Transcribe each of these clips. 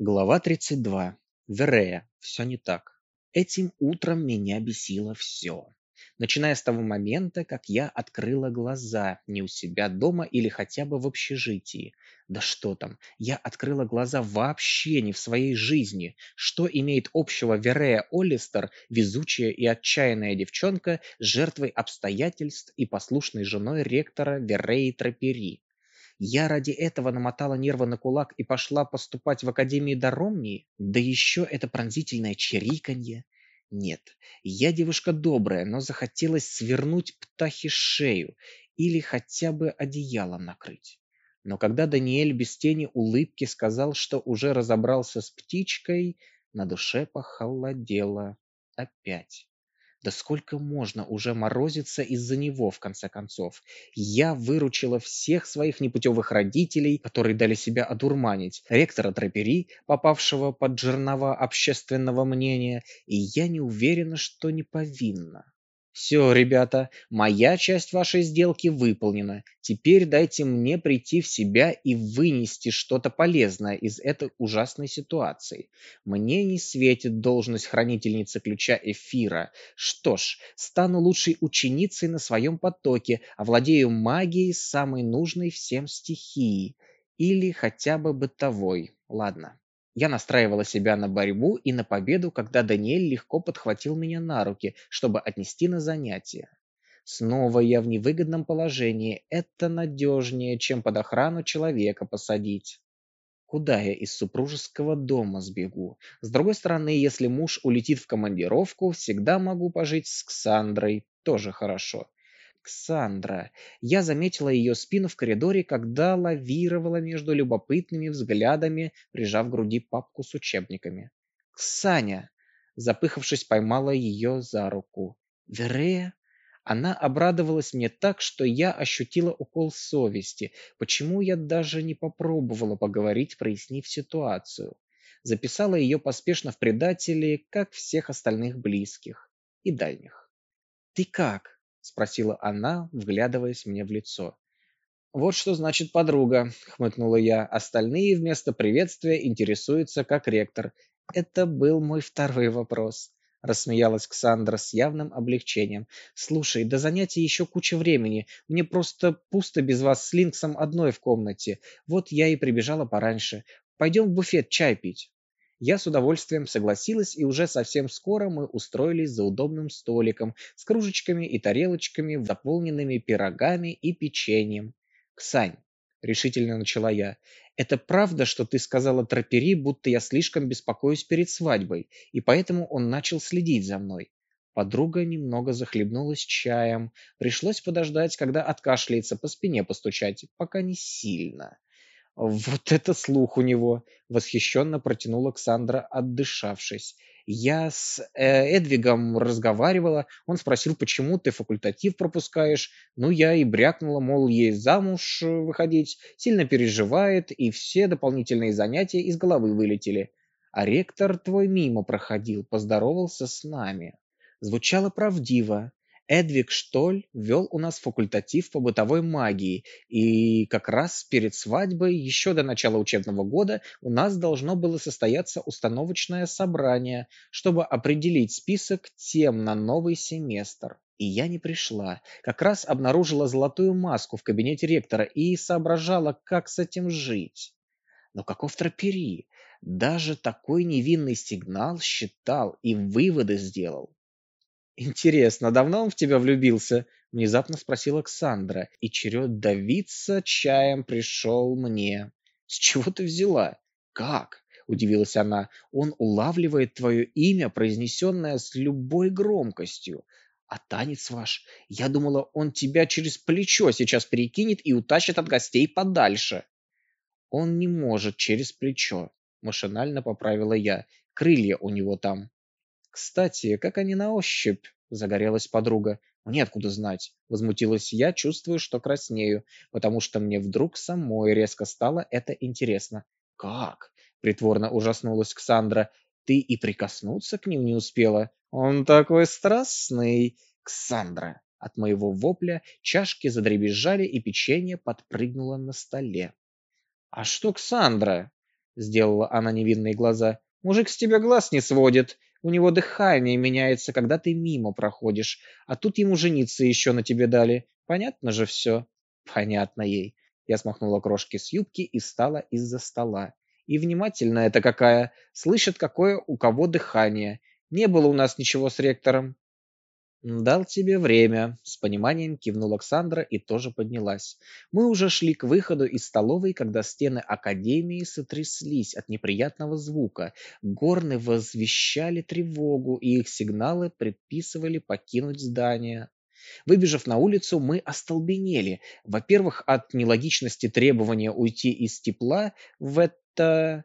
Глава 32. Верея. Все не так. Этим утром меня бесило все. Начиная с того момента, как я открыла глаза не у себя дома или хотя бы в общежитии. Да что там, я открыла глаза вообще не в своей жизни. Что имеет общего Верея Оллистер, везучая и отчаянная девчонка, жертвой обстоятельств и послушной женой ректора Вереи Трапери? Я ради этого намотала нервы на кулак и пошла поступать в Академию Даромнии? Да еще это пронзительное чириканье. Нет, я девушка добрая, но захотелось свернуть птахе шею или хотя бы одеялом накрыть. Но когда Даниэль без тени улыбки сказал, что уже разобрался с птичкой, на душе похолодело опять. Да сколько можно уже морозиться из-за него, в конце концов? Я выручила всех своих непутевых родителей, которые дали себя одурманить, ректора Трапери, попавшего под жернова общественного мнения, и я не уверена, что не повинна. Все, ребята, моя часть вашей сделки выполнена. Теперь дайте мне прийти в себя и вынести что-то полезное из этой ужасной ситуации. Мне не светит должность хранительницы ключа эфира. Что ж, стану лучшей ученицей на своем потоке, овладею магией самой нужной всем стихии. Или хотя бы бытовой. Ладно. Я настраивала себя на борьбу и на победу, когда Даниэль легко подхватил меня на руки, чтобы отнести на занятия. Снова я в невыгодном положении. Это надежнее, чем под охрану человека посадить. Куда я из супружеского дома сбегу? С другой стороны, если муж улетит в командировку, всегда могу пожить с Ксандрой. Тоже хорошо. Ксандра. Я заметила ее спину в коридоре, когда лавировала между любопытными взглядами, прижав к груди папку с учебниками. «Ксаня!» Запыхавшись, поймала ее за руку. «Верея?» Она обрадовалась мне так, что я ощутила укол совести. Почему я даже не попробовала поговорить, прояснив ситуацию? Записала ее поспешно в предатели, как всех остальных близких и дальних. «Ты как?» Спросила она, вглядываясь мне в лицо. Вот что значит подруга, хмыкнула я. Остальные вместо приветствия интересуются как ректор. Это был мой второй вопрос. Рассмеялась Ксандра с явным облегчением. «Слушай, до занятий еще куча времени. Мне просто пусто без вас с Линксом одной в комнате. Вот я и прибежала пораньше. Пойдем в буфет чай пить». Я с удовольствием согласилась, и уже совсем скоро мы устроились за удобным столиком с кружечками и тарелочками, заполненными пирогами и печеньем. «Ксань», — решительно начала я, — «это правда, что ты сказала Трапери, будто я слишком беспокоюсь перед свадьбой, и поэтому он начал следить за мной?» Подруга немного захлебнулась чаем. Пришлось подождать, когда откашляется, по спине постучать, пока не сильно. «Вот это слух у него!» — восхищенно протянула Ксандра, отдышавшись. «Я с э, Эдвигом разговаривала, он спросил, почему ты факультатив пропускаешь. Ну, я и брякнула, мол, ей замуж э, выходить, сильно переживает, и все дополнительные занятия из головы вылетели. А ректор твой мимо проходил, поздоровался с нами». Звучало правдиво, Эдвиг Штоль вел у нас факультатив по бытовой магии, и как раз перед свадьбой, еще до начала учебного года, у нас должно было состояться установочное собрание, чтобы определить список тем на новый семестр. И я не пришла. Как раз обнаружила золотую маску в кабинете ректора и соображала, как с этим жить. Но каков тропери? Даже такой невинный сигнал считал и выводы сделал. «Интересно, давно он в тебя влюбился?» — внезапно спросила Ксандра, и черед давиться чаем пришел мне. «С чего ты взяла?» «Как?» — удивилась она. «Он улавливает твое имя, произнесенное с любой громкостью. А танец ваш? Я думала, он тебя через плечо сейчас перекинет и утащит от гостей подальше». «Он не может через плечо», — машинально поправила я. «Крылья у него там». «Кстати, как они на ощупь?» – загорелась подруга. «Мне откуда знать?» – возмутилась я, чувствую, что краснею, потому что мне вдруг самой резко стало это интересно. «Как?» – притворно ужаснулась Ксандра. «Ты и прикоснуться к ним не успела? Он такой страстный!» «Ксандра!» От моего вопля чашки задребезжали, и печенье подпрыгнуло на столе. «А что Ксандра?» сделала она невинные глаза. Мужик с тебя глаз не сводит. У него дыхание меняется, когда ты мимо проходишь. А тут ему жениться еще на тебе дали. Понятно же все? Понятно ей. Я смахнула крошки с юбки и встала из-за стола. И внимательно это какая. Слышит, какое у кого дыхание. Не было у нас ничего с ректором. «Дал тебе время», — с пониманием кивнула Александра и тоже поднялась. Мы уже шли к выходу из столовой, когда стены Академии сотряслись от неприятного звука. Горны возвещали тревогу, и их сигналы предписывали покинуть здание. Выбежав на улицу, мы остолбенели. Во-первых, от нелогичности требования уйти из тепла в это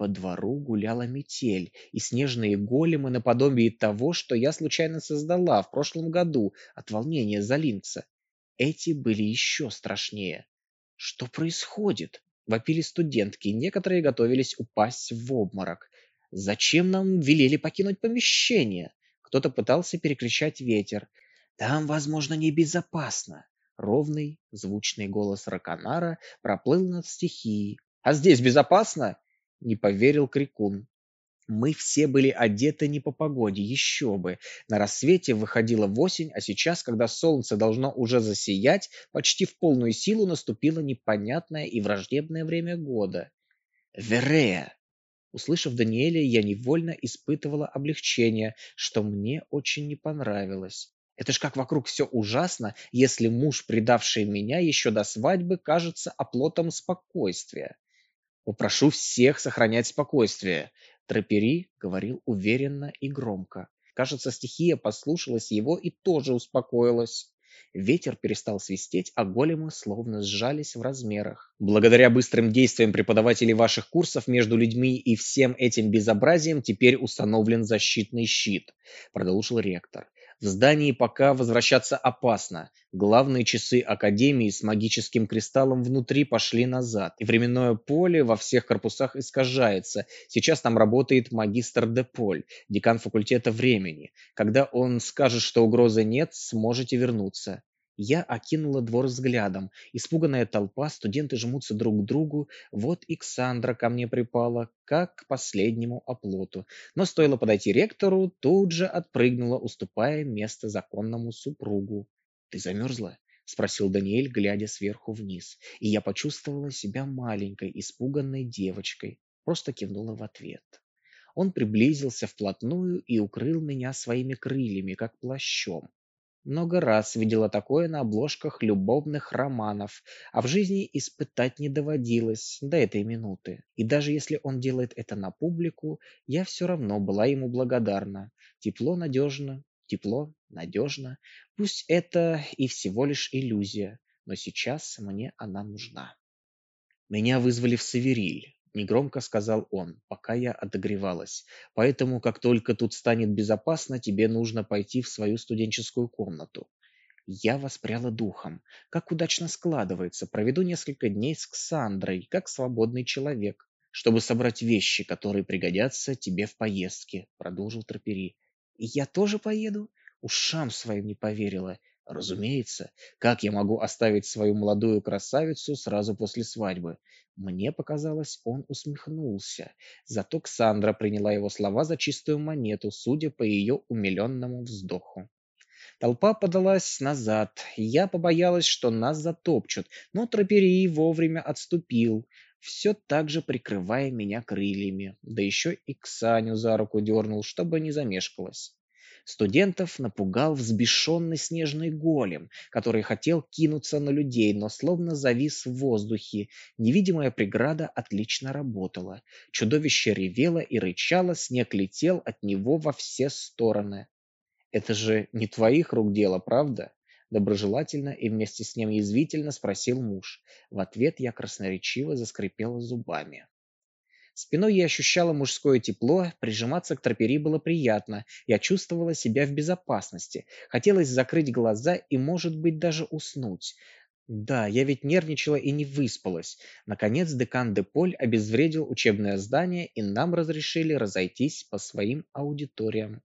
по двору гуляла метель, и снежные големы наподобие того, что я случайно создала в прошлом году от волнения за Линкса. Эти были еще страшнее. Что происходит? Вопили студентки, некоторые готовились упасть в обморок. Зачем нам велели покинуть помещение? Кто-то пытался перекричать ветер. Там, возможно, небезопасно. Ровный, звучный голос Раканара проплыл над стихией. А здесь безопасно? Не поверил крикун мы все были одеты не по погоде, еще бы. На рассвете выходила осень, а сейчас, когда солнце должно уже засиять, почти в полную силу наступило непонятное и враждебное время года. Верея! Услышав Даниэля, я невольно испытывала облегчение, что мне очень не понравилось. Это ж как вокруг все ужасно, если муж, предавший меня еще до свадьбы, кажется оплотом спокойствия. Попрошу всех сохранять спокойствие. Трапери говорил уверенно и громко. Кажется, стихия послушалась его и тоже успокоилась. Ветер перестал свистеть, а големы словно сжались в размерах. Благодаря быстрым действиям преподавателей ваших курсов между людьми и всем этим безобразием теперь установлен защитный щит, продолжил ректор. В здании пока возвращаться опасно. Главные часы Академии с магическим кристаллом внутри пошли назад, и временное поле во всех корпусах искажается. Сейчас там работает магистр Деполь, декан факультета времени. Когда он скажет, что угрозы нет, сможете вернуться. Я окинула двор взглядом. Испуганная толпа, студенты жмутся друг к другу. Вот и Ксандра ко мне припала, как к последнему оплоту. Но стоило подойти ректору, тут же отпрыгнула, уступая место законному супругу. «Ты замерзла?» — спросил Даниэль, глядя сверху вниз. И я почувствовала себя маленькой, испуганной девочкой. Просто кивнула в ответ. Он приблизился вплотную и укрыл меня своими крыльями, как плащом. Много раз видела такое на обложках любовных романов, а в жизни испытать не доводилось до этой минуты. И даже если он делает это на публику, я все равно была ему благодарна. Тепло надежно, тепло надежно. Пусть это и всего лишь иллюзия, но сейчас мне она нужна. Меня вызвали в Севериль негромко сказал он, пока я отогревалась. Поэтому, как только тут станет безопасно, тебе нужно пойти в свою студенческую комнату. Я воспряла духом. Как удачно складывается. Проведу несколько дней с Ксандрой, как свободный человек, чтобы собрать вещи, которые пригодятся тебе в поездке, продолжил Трапери. И я тоже поеду? Ушам своим не поверила. Разумеется, как я могу оставить свою молодую красавицу сразу после свадьбы? Мне показалось, он усмехнулся. Зато Ксандра приняла его слова за чистую монету, судя по ее умиленному вздоху. Толпа подалась назад. Я побоялась, что нас затопчут, но Троперий вовремя отступил, все так же прикрывая меня крыльями. Да еще и Ксаню за руку дернул, чтобы не замешкалась. Студентов напугал взбешенный снежный голем, который хотел кинуться на людей, но словно завис в воздухе. Невидимая преграда отлично работала. Чудовище ревело и рычало, снег летел от него во все стороны. «Это же не твоих рук дело, правда?» Доброжелательно и вместе с ним язвительно спросил муж. В ответ я красноречиво заскрипела зубами. Спиной я ощущала мужское тепло, прижиматься к тропери было приятно, я чувствовала себя в безопасности. Хотелось закрыть глаза и, может быть, даже уснуть. Да, я ведь нервничала и не выспалась. Наконец декан Деполь обезвредил учебное здание, и нам разрешили разойтись по своим аудиториям.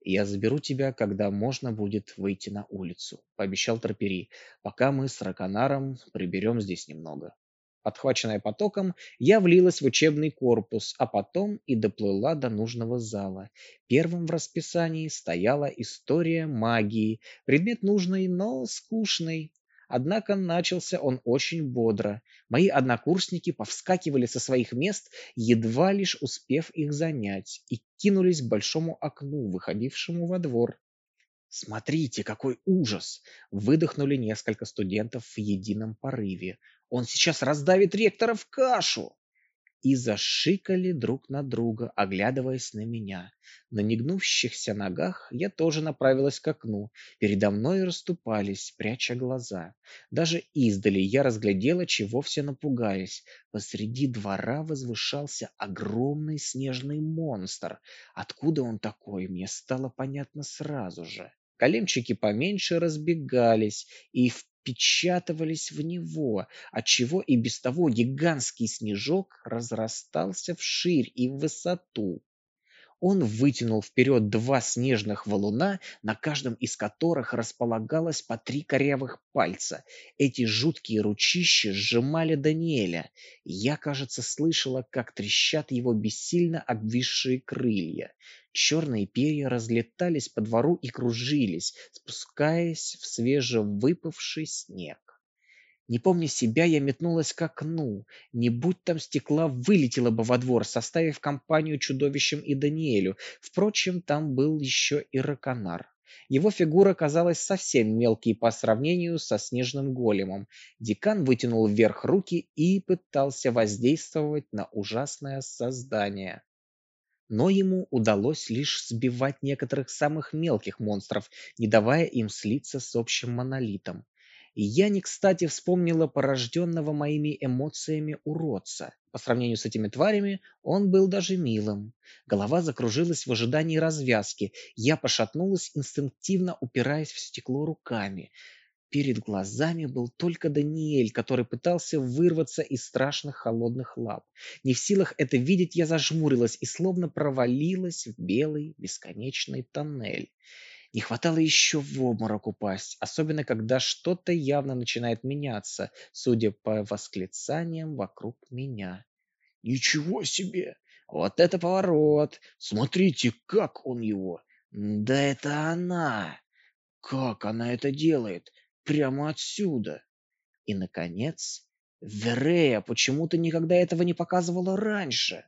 «Я заберу тебя, когда можно будет выйти на улицу», — пообещал Тропери, «пока мы с Раканаром приберем здесь немного». Подхваченная потоком, я влилась в учебный корпус, а потом и доплыла до нужного зала. Первым в расписании стояла история магии, предмет нужный, но скучный. Однако начался он очень бодро. Мои однокурсники повскакивали со своих мест, едва лишь успев их занять, и кинулись к большому окну, выходившему во двор. «Смотрите, какой ужас!» – выдохнули несколько студентов в едином порыве. «Он сейчас раздавит ректора в кашу!» и зашикали друг на друга, оглядываясь на меня. На негнущихся ногах я тоже направилась к окну. Передо мной расступались, пряча глаза. Даже издали я разглядела, чего все напугались. Посреди двора возвышался огромный снежный монстр. Откуда он такой, мне стало понятно сразу же. Колемчики поменьше разбегались и впечатывались в него, отчего и без того гигантский снежок разрастался вширь и в высоту. Он вытянул вперед два снежных валуна, на каждом из которых располагалось по три корявых пальца. Эти жуткие ручища сжимали Даниэля. Я, кажется, слышала, как трещат его бессильно обвисшие крылья. Черные перья разлетались по двору и кружились, спускаясь в свежевыпавший снег. Не помня себя, я метнулась к окну. Не будь там стекла, вылетела бы во двор, составив компанию чудовищем и Даниэлю. Впрочем, там был еще и Раконар. Его фигура казалась совсем мелкой по сравнению со снежным големом. Декан вытянул вверх руки и пытался воздействовать на ужасное создание. Но ему удалось лишь сбивать некоторых самых мелких монстров, не давая им слиться с общим монолитом. Я не кстати вспомнила порожденного моими эмоциями уродца. По сравнению с этими тварями он был даже милым. Голова закружилась в ожидании развязки. Я пошатнулась, инстинктивно упираясь в стекло руками. Перед глазами был только Даниэль, который пытался вырваться из страшных холодных лап. Не в силах это видеть, я зажмурилась и словно провалилась в белый бесконечный тоннель. Не хватало еще в обморок упасть, особенно когда что-то явно начинает меняться, судя по восклицаниям вокруг меня. «Ничего себе! Вот это поворот! Смотрите, как он его! Да это она! Как она это делает? Прямо отсюда!» И, наконец, Верея почему-то никогда этого не показывала раньше.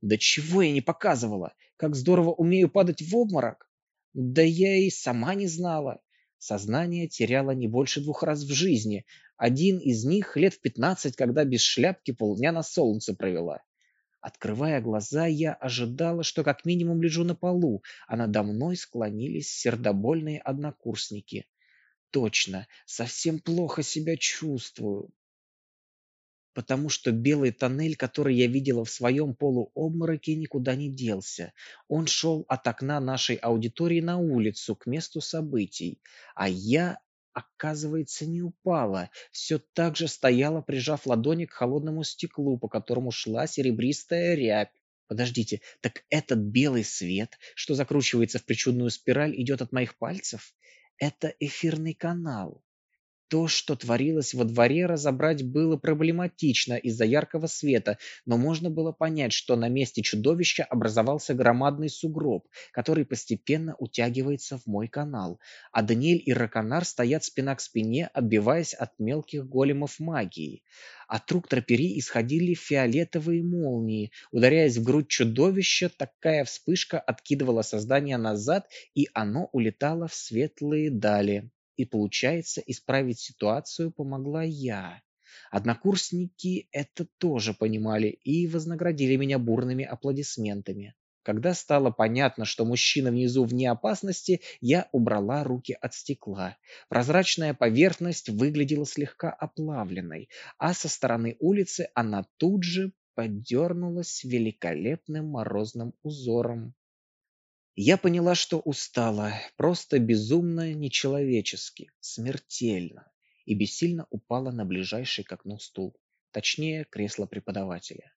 Да чего я не показывала? Как здорово умею падать в обморок! Да я и сама не знала. Сознание теряла не больше двух раз в жизни. Один из них лет в пятнадцать, когда без шляпки полдня на солнце провела. Открывая глаза, я ожидала, что как минимум лежу на полу, а надо мной склонились сердобольные однокурсники. Точно, совсем плохо себя чувствую потому что белый тоннель, который я видела в своем полуобмороке, никуда не делся. Он шел от окна нашей аудитории на улицу, к месту событий. А я, оказывается, не упала. Все так же стояла, прижав ладони к холодному стеклу, по которому шла серебристая рябь. Подождите, так этот белый свет, что закручивается в причудную спираль, идет от моих пальцев? Это эфирный канал. То, что творилось во дворе, разобрать было проблематично из-за яркого света, но можно было понять, что на месте чудовища образовался громадный сугроб, который постепенно утягивается в мой канал, а Даниэль и Раконар стоят спина к спине, отбиваясь от мелких големов магии. От рук тропери исходили фиолетовые молнии. Ударяясь в грудь чудовища, такая вспышка откидывала создание назад, и оно улетало в светлые дали. И получается, исправить ситуацию помогла я. Однокурсники это тоже понимали и вознаградили меня бурными аплодисментами. Когда стало понятно, что мужчина внизу вне опасности, я убрала руки от стекла. Прозрачная поверхность выглядела слегка оплавленной, а со стороны улицы она тут же подернулась великолепным морозным узором. Я поняла, что устала, просто безумно нечеловечески, смертельно, и бессильно упала на ближайший к окну стул, точнее, кресло преподавателя.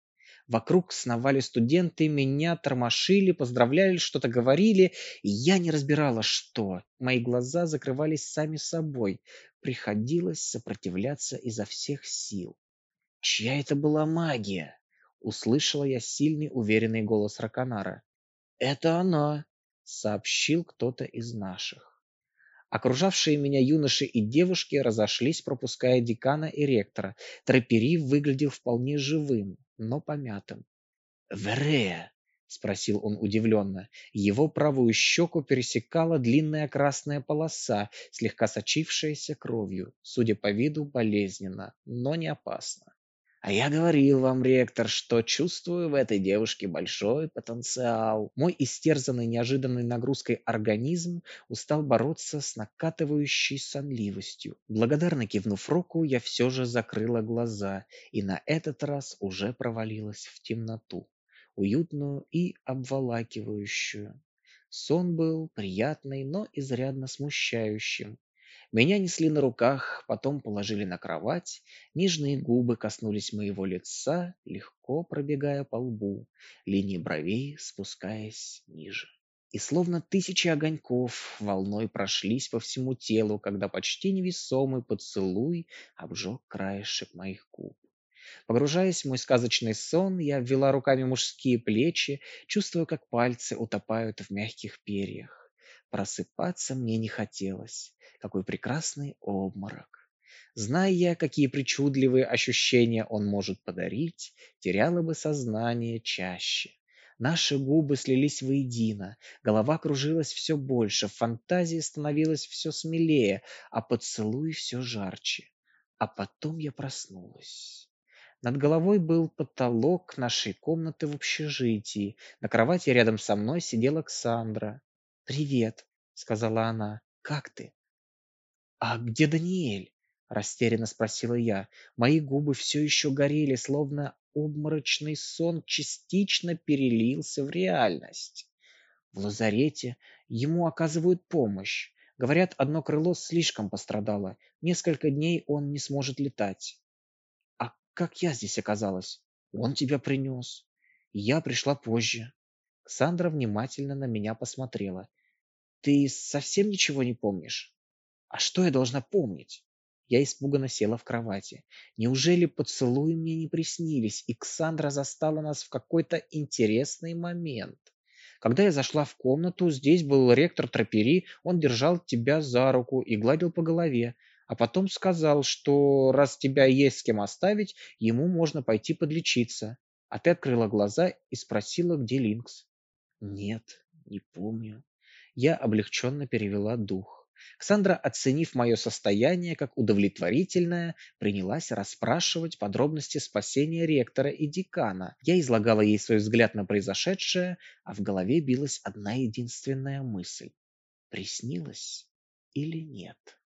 Вокруг сновали студенты, меня тормошили, поздравляли, что-то говорили, и я не разбирала, что. Мои глаза закрывались сами собой, приходилось сопротивляться изо всех сил. «Чья это была магия?» — услышала я сильный уверенный голос Раконара. «Это она!» — сообщил кто-то из наших. Окружавшие меня юноши и девушки разошлись, пропуская декана и ректора. Трапери выглядел вполне живым, но помятым. «Верея!» — спросил он удивленно. Его правую щеку пересекала длинная красная полоса, слегка сочившаяся кровью, судя по виду, болезненно, но не опасно. А я говорил вам, ректор, что чувствую в этой девушке большой потенциал. Мой истерзанный неожиданной нагрузкой организм устал бороться с накатывающей сонливостью. Благодарно кивнув руку, я все же закрыла глаза и на этот раз уже провалилась в темноту, уютную и обволакивающую. Сон был приятный, но изрядно смущающим. Меня несли на руках, потом положили на кровать, нежные губы коснулись моего лица, легко пробегая по лбу, линии бровей спускаясь ниже. И словно тысячи огоньков волной прошлись по всему телу, когда почти невесомый поцелуй обжег краешек моих губ. Погружаясь в мой сказочный сон, я ввела руками мужские плечи, чувствуя, как пальцы утопают в мягких перьях. Просыпаться мне не хотелось. Какой прекрасный обморок! Зная я, какие причудливые ощущения он может подарить, теряла бы сознание чаще. Наши губы слились воедино, голова кружилась все больше, фантазии становилась все смелее, а поцелуй все жарче. А потом я проснулась. Над головой был потолок нашей комнаты в общежитии. На кровати рядом со мной сидела Ксандра. «Привет», — сказала она. «Как ты?» «А где Даниэль?» – растерянно спросила я. Мои губы все еще горели, словно обморочный сон частично перелился в реальность. В лазарете ему оказывают помощь. Говорят, одно крыло слишком пострадало. Несколько дней он не сможет летать. А как я здесь оказалась? Он тебя принес. Я пришла позже. Ксандра внимательно на меня посмотрела. Ты совсем ничего не помнишь? А что я должна помнить? Я испуганно села в кровати. Неужели поцелуи мне не приснились, и Ксандра застала нас в какой-то интересный момент? Когда я зашла в комнату, здесь был ректор Тропери, он держал тебя за руку и гладил по голове, а потом сказал, что раз тебя есть с кем оставить, ему можно пойти подлечиться. А ты открыла глаза и спросила, где Линкс. Нет, не помню. Я облегченно перевела дух. Ксандра, оценив мое состояние как удовлетворительное, принялась расспрашивать подробности спасения ректора и декана. Я излагала ей свой взгляд на произошедшее, а в голове билась одна единственная мысль. Приснилось или нет?